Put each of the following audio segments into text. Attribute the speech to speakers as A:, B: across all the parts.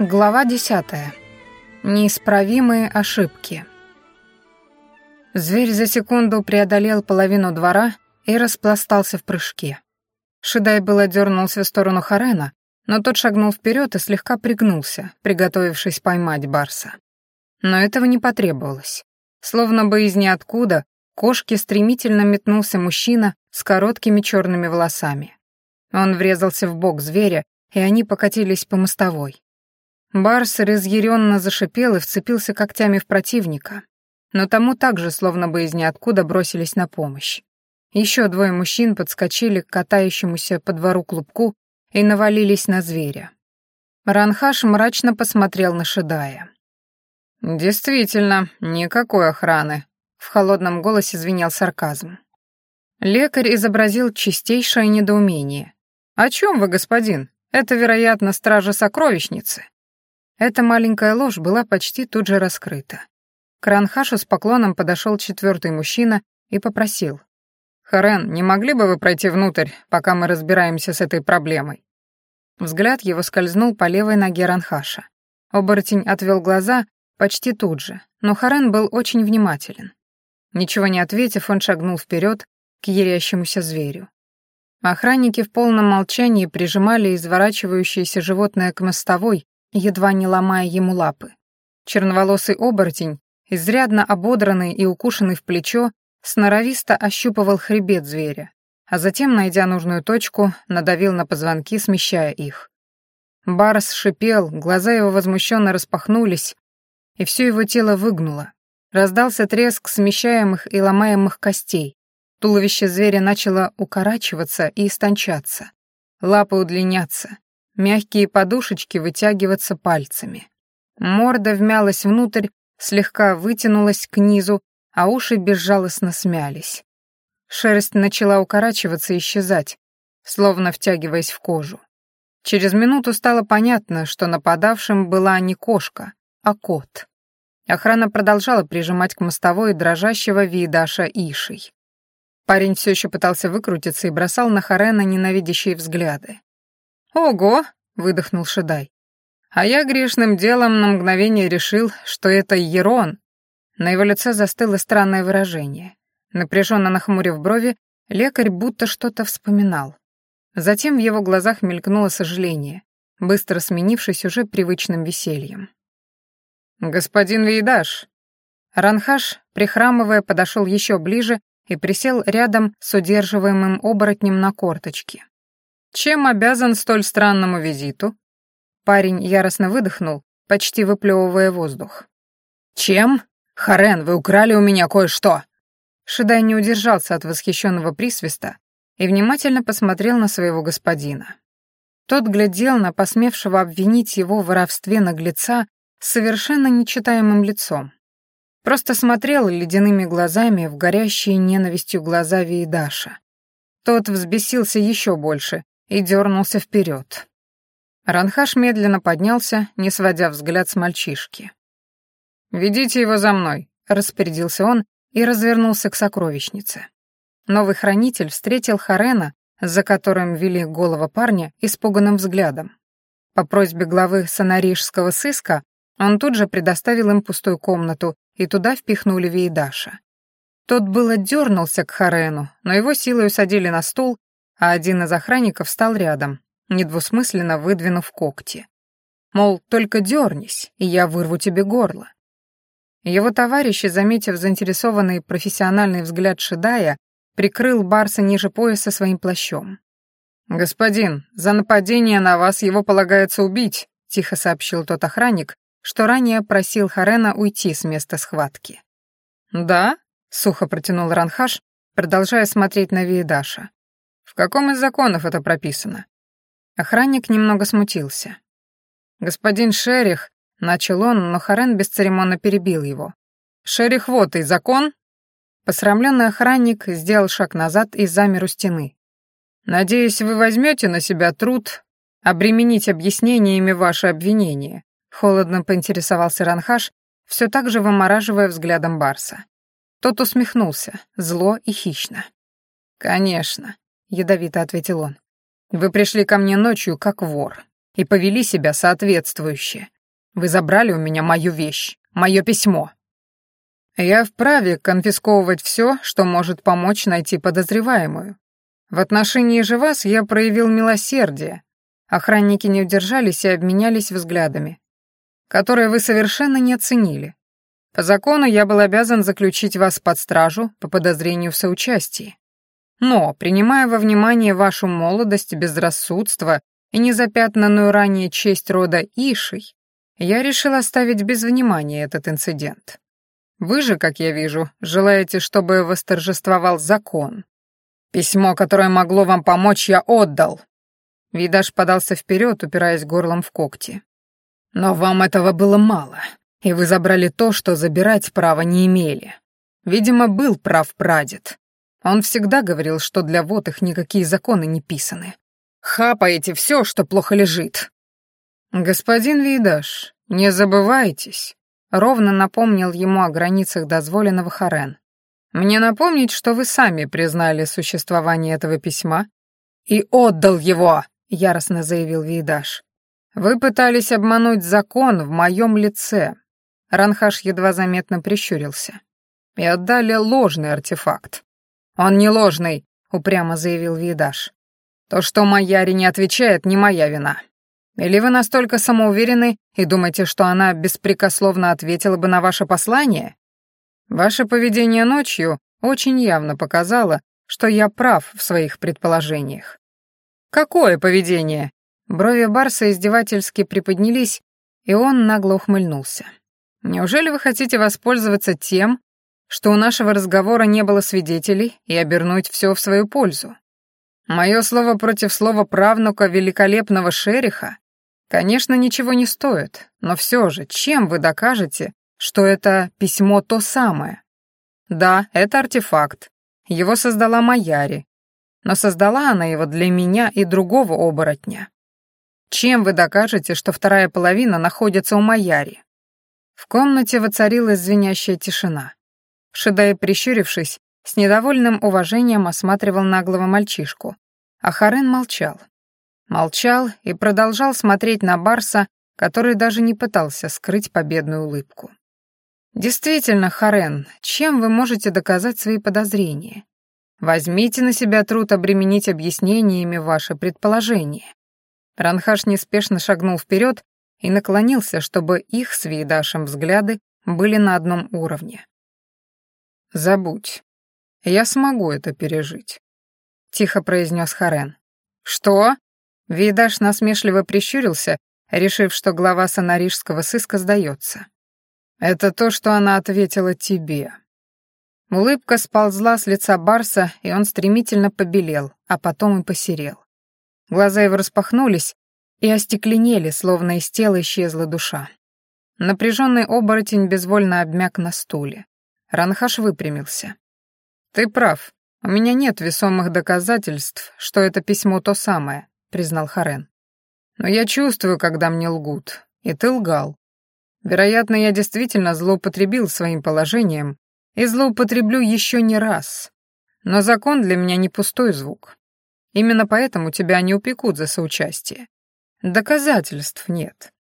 A: Глава 10. Неисправимые ошибки. Зверь за секунду преодолел половину двора и распластался в прыжке. Шидай было дернулся в сторону Харена, но тот шагнул вперед и слегка пригнулся, приготовившись поймать барса. Но этого не потребовалось. Словно бы из ниоткуда кошке стремительно метнулся мужчина с короткими черными волосами. Он врезался в бок зверя, и они покатились по мостовой. Барс разъяренно зашипел и вцепился когтями в противника, но тому также словно бы из ниоткуда бросились на помощь. Еще двое мужчин подскочили к катающемуся по двору клубку и навалились на зверя. Ранхаш мрачно посмотрел на Шедая. «Действительно, никакой охраны», — в холодном голосе звенел сарказм. Лекарь изобразил чистейшее недоумение. «О чем вы, господин? Это, вероятно, стража сокровищницы». Эта маленькая ложь была почти тут же раскрыта. К Ранхашу с поклоном подошел четвертый мужчина и попросил. «Харен, не могли бы вы пройти внутрь, пока мы разбираемся с этой проблемой?» Взгляд его скользнул по левой ноге Ранхаша. Оборотень отвел глаза почти тут же, но Харен был очень внимателен. Ничего не ответив, он шагнул вперед к ярящемуся зверю. Охранники в полном молчании прижимали изворачивающееся животное к мостовой, едва не ломая ему лапы. Черноволосый оборотень, изрядно ободранный и укушенный в плечо, сноровисто ощупывал хребет зверя, а затем, найдя нужную точку, надавил на позвонки, смещая их. Барс шипел, глаза его возмущенно распахнулись, и все его тело выгнуло. Раздался треск смещаемых и ломаемых костей. Туловище зверя начало укорачиваться и истончаться. Лапы удлиняться мягкие подушечки вытягиваться пальцами. Морда вмялась внутрь, слегка вытянулась к низу, а уши безжалостно смялись. Шерсть начала укорачиваться и исчезать, словно втягиваясь в кожу. Через минуту стало понятно, что нападавшим была не кошка, а кот. Охрана продолжала прижимать к мостовой дрожащего видаша Ишей. Парень все еще пытался выкрутиться и бросал на Харена ненавидящие взгляды. «Ого!» — выдохнул Шедай. «А я грешным делом на мгновение решил, что это Ерон». На его лице застыло странное выражение. Напряженно нахмурив брови, лекарь будто что-то вспоминал. Затем в его глазах мелькнуло сожаление, быстро сменившись уже привычным весельем. «Господин Вейдаш!» Ранхаш, прихрамывая, подошел еще ближе и присел рядом с удерживаемым оборотнем на корточке. «Чем обязан столь странному визиту?» Парень яростно выдохнул, почти выплевывая воздух. «Чем? Харен, вы украли у меня кое-что!» Шидай не удержался от восхищенного присвиста и внимательно посмотрел на своего господина. Тот глядел на посмевшего обвинить его в воровстве наглеца с совершенно нечитаемым лицом. Просто смотрел ледяными глазами в горящие ненавистью глаза Виидаша. Тот взбесился еще больше и дернулся вперед. Ранхаш медленно поднялся, не сводя взгляд с мальчишки. «Ведите его за мной», — распорядился он и развернулся к сокровищнице. Новый хранитель встретил Харена, за которым вели голова парня, испуганным взглядом. По просьбе главы сонарижского сыска он тут же предоставил им пустую комнату, и туда впихнули Вейдаша. Тот было дернулся к Харену, но его силой усадили на стул а один из охранников стал рядом, недвусмысленно выдвинув когти. Мол, только дернись, и я вырву тебе горло. Его товарищ, заметив заинтересованный профессиональный взгляд Шидая, прикрыл Барса ниже пояса своим плащом. «Господин, за нападение на вас его полагается убить», — тихо сообщил тот охранник, что ранее просил Харена уйти с места схватки. «Да?» — сухо протянул Ранхаш, продолжая смотреть на Виедаша. В каком из законов это прописано? Охранник немного смутился. Господин Шерих, начал он, но Харен бесцеремонно перебил его. Шерих вот и закон. Посрамленный охранник сделал шаг назад и замер у стены. Надеюсь, вы возьмете на себя труд обременить объяснениями ваше обвинение. Холодно поинтересовался Ранхаш, все так же вымораживая взглядом Барса. Тот усмехнулся, зло и хищно. «Конечно ядовито ответил он. Вы пришли ко мне ночью как вор. и повели себя соответствующе. Вы забрали у меня мою вещь, мое письмо. Я вправе конфисковывать все, что может помочь найти подозреваемую. В отношении же вас я проявил милосердие. Охранники не удержались и обменялись взглядами, которые вы совершенно не оценили. По закону я был обязан заключить вас под стражу по подозрению в соучастии. Но, принимая во внимание вашу молодость, безрассудство и незапятнанную ранее честь рода Ишей, я решил оставить без внимания этот инцидент. Вы же, как я вижу, желаете, чтобы восторжествовал закон. Письмо, которое могло вам помочь, я отдал. Видаш подался вперед, упираясь горлом в когти. Но вам этого было мало и вы забрали то, что забирать права не имели. Видимо, был прав прадед. Он всегда говорил, что для вот их никакие законы не писаны. Хапаете все, что плохо лежит. Господин Видаш, не забывайтесь, ровно напомнил ему о границах дозволенного Харен. Мне напомнить, что вы сами признали существование этого письма и отдал его, яростно заявил Видаш. Вы пытались обмануть закон в моем лице, Ранхаш едва заметно прищурился. «И отдали ложный артефакт». «Он не ложный», — упрямо заявил Видаш. «То, что Маяри не отвечает, не моя вина. Или вы настолько самоуверены и думаете, что она беспрекословно ответила бы на ваше послание? Ваше поведение ночью очень явно показало, что я прав в своих предположениях». «Какое поведение?» Брови Барса издевательски приподнялись, и он нагло ухмыльнулся. Неужели вы хотите воспользоваться тем, что у нашего разговора не было свидетелей, и обернуть все в свою пользу? Мое слово против слова правнука великолепного шериха, конечно, ничего не стоит, но все же, чем вы докажете, что это письмо то самое? Да, это артефакт. Его создала Маяри, но создала она его для меня и другого оборотня. Чем вы докажете, что вторая половина находится у Маяри? В комнате воцарилась звенящая тишина. Шедай, прищурившись, с недовольным уважением осматривал наглого мальчишку, а Харен молчал. Молчал и продолжал смотреть на Барса, который даже не пытался скрыть победную улыбку. «Действительно, Харен, чем вы можете доказать свои подозрения? Возьмите на себя труд обременить объяснениями ваши предположения». Ранхаш неспешно шагнул вперед и наклонился, чтобы их с Вейдашем взгляды были на одном уровне. «Забудь. Я смогу это пережить», — тихо произнес Харен. «Что?» Вейдаш насмешливо прищурился, решив, что глава сонарижского сыска сдается. «Это то, что она ответила тебе». Улыбка сползла с лица Барса, и он стремительно побелел, а потом и посерел. Глаза его распахнулись, и остекленели, словно из тела исчезла душа. Напряженный оборотень безвольно обмяк на стуле. Ранхаш выпрямился. «Ты прав. У меня нет весомых доказательств, что это письмо то самое», — признал Харен. «Но я чувствую, когда мне лгут, и ты лгал. Вероятно, я действительно злоупотребил своим положением и злоупотреблю еще не раз. Но закон для меня не пустой звук. Именно поэтому тебя не упекут за соучастие. Доказательств нет.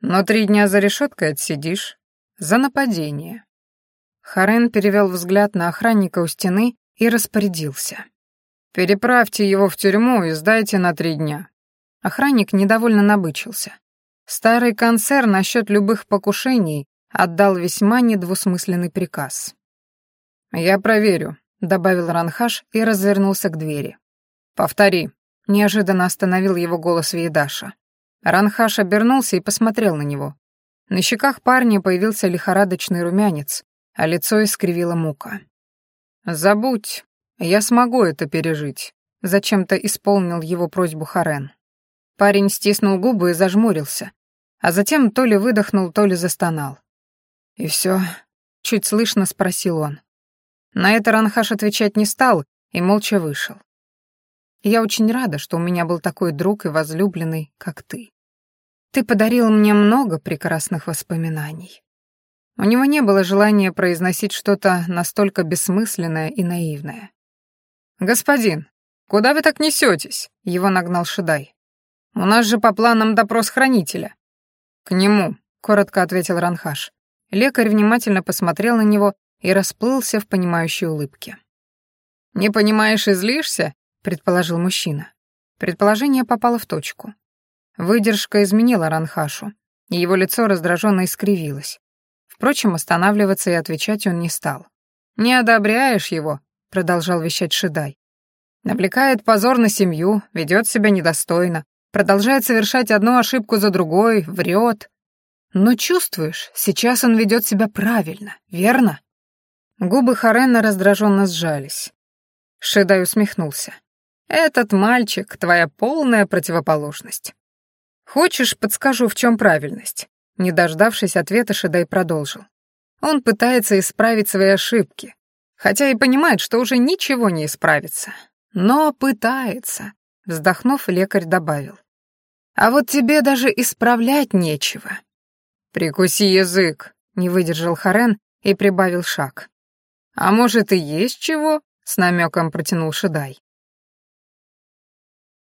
A: Но три дня за решеткой отсидишь. За нападение. Харен перевел взгляд на охранника у стены и распорядился. «Переправьте его в тюрьму и сдайте на три дня». Охранник недовольно набычился. Старый концерн насчет любых покушений отдал весьма недвусмысленный приказ. «Я проверю», — добавил Ранхаш и развернулся к двери. «Повтори», Неожиданно остановил его голос Вейдаша. Ранхаш обернулся и посмотрел на него. На щеках парня появился лихорадочный румянец, а лицо искривила мука. «Забудь, я смогу это пережить», — зачем-то исполнил его просьбу Харен. Парень стиснул губы и зажмурился, а затем то ли выдохнул, то ли застонал. «И все?» — чуть слышно спросил он. На это Ранхаш отвечать не стал и молча вышел. Я очень рада, что у меня был такой друг и возлюбленный, как ты. Ты подарил мне много прекрасных воспоминаний. У него не было желания произносить что-то настолько бессмысленное и наивное. «Господин, куда вы так несетесь?» — его нагнал Шидай. У нас же по планам допрос хранителя». «К нему», — коротко ответил Ранхаш. Лекарь внимательно посмотрел на него и расплылся в понимающей улыбке. «Не понимаешь и злишься?» — предположил мужчина. Предположение попало в точку. Выдержка изменила Ранхашу, и его лицо раздраженно искривилось. Впрочем, останавливаться и отвечать он не стал. «Не одобряешь его», — продолжал вещать Шидай. «Навлекает позор на семью, ведет себя недостойно, продолжает совершать одну ошибку за другой, врет. Но чувствуешь, сейчас он ведет себя правильно, верно?» Губы Харена раздраженно сжались. Шидай усмехнулся. «Этот мальчик — твоя полная противоположность. Хочешь, подскажу, в чем правильность?» Не дождавшись ответа, Шидай продолжил. Он пытается исправить свои ошибки, хотя и понимает, что уже ничего не исправится. Но пытается. Вздохнув, лекарь добавил. А вот тебе даже исправлять нечего. Прикуси язык, не выдержал Харен и прибавил шаг. А может и есть чего? С намеком протянул Шидай.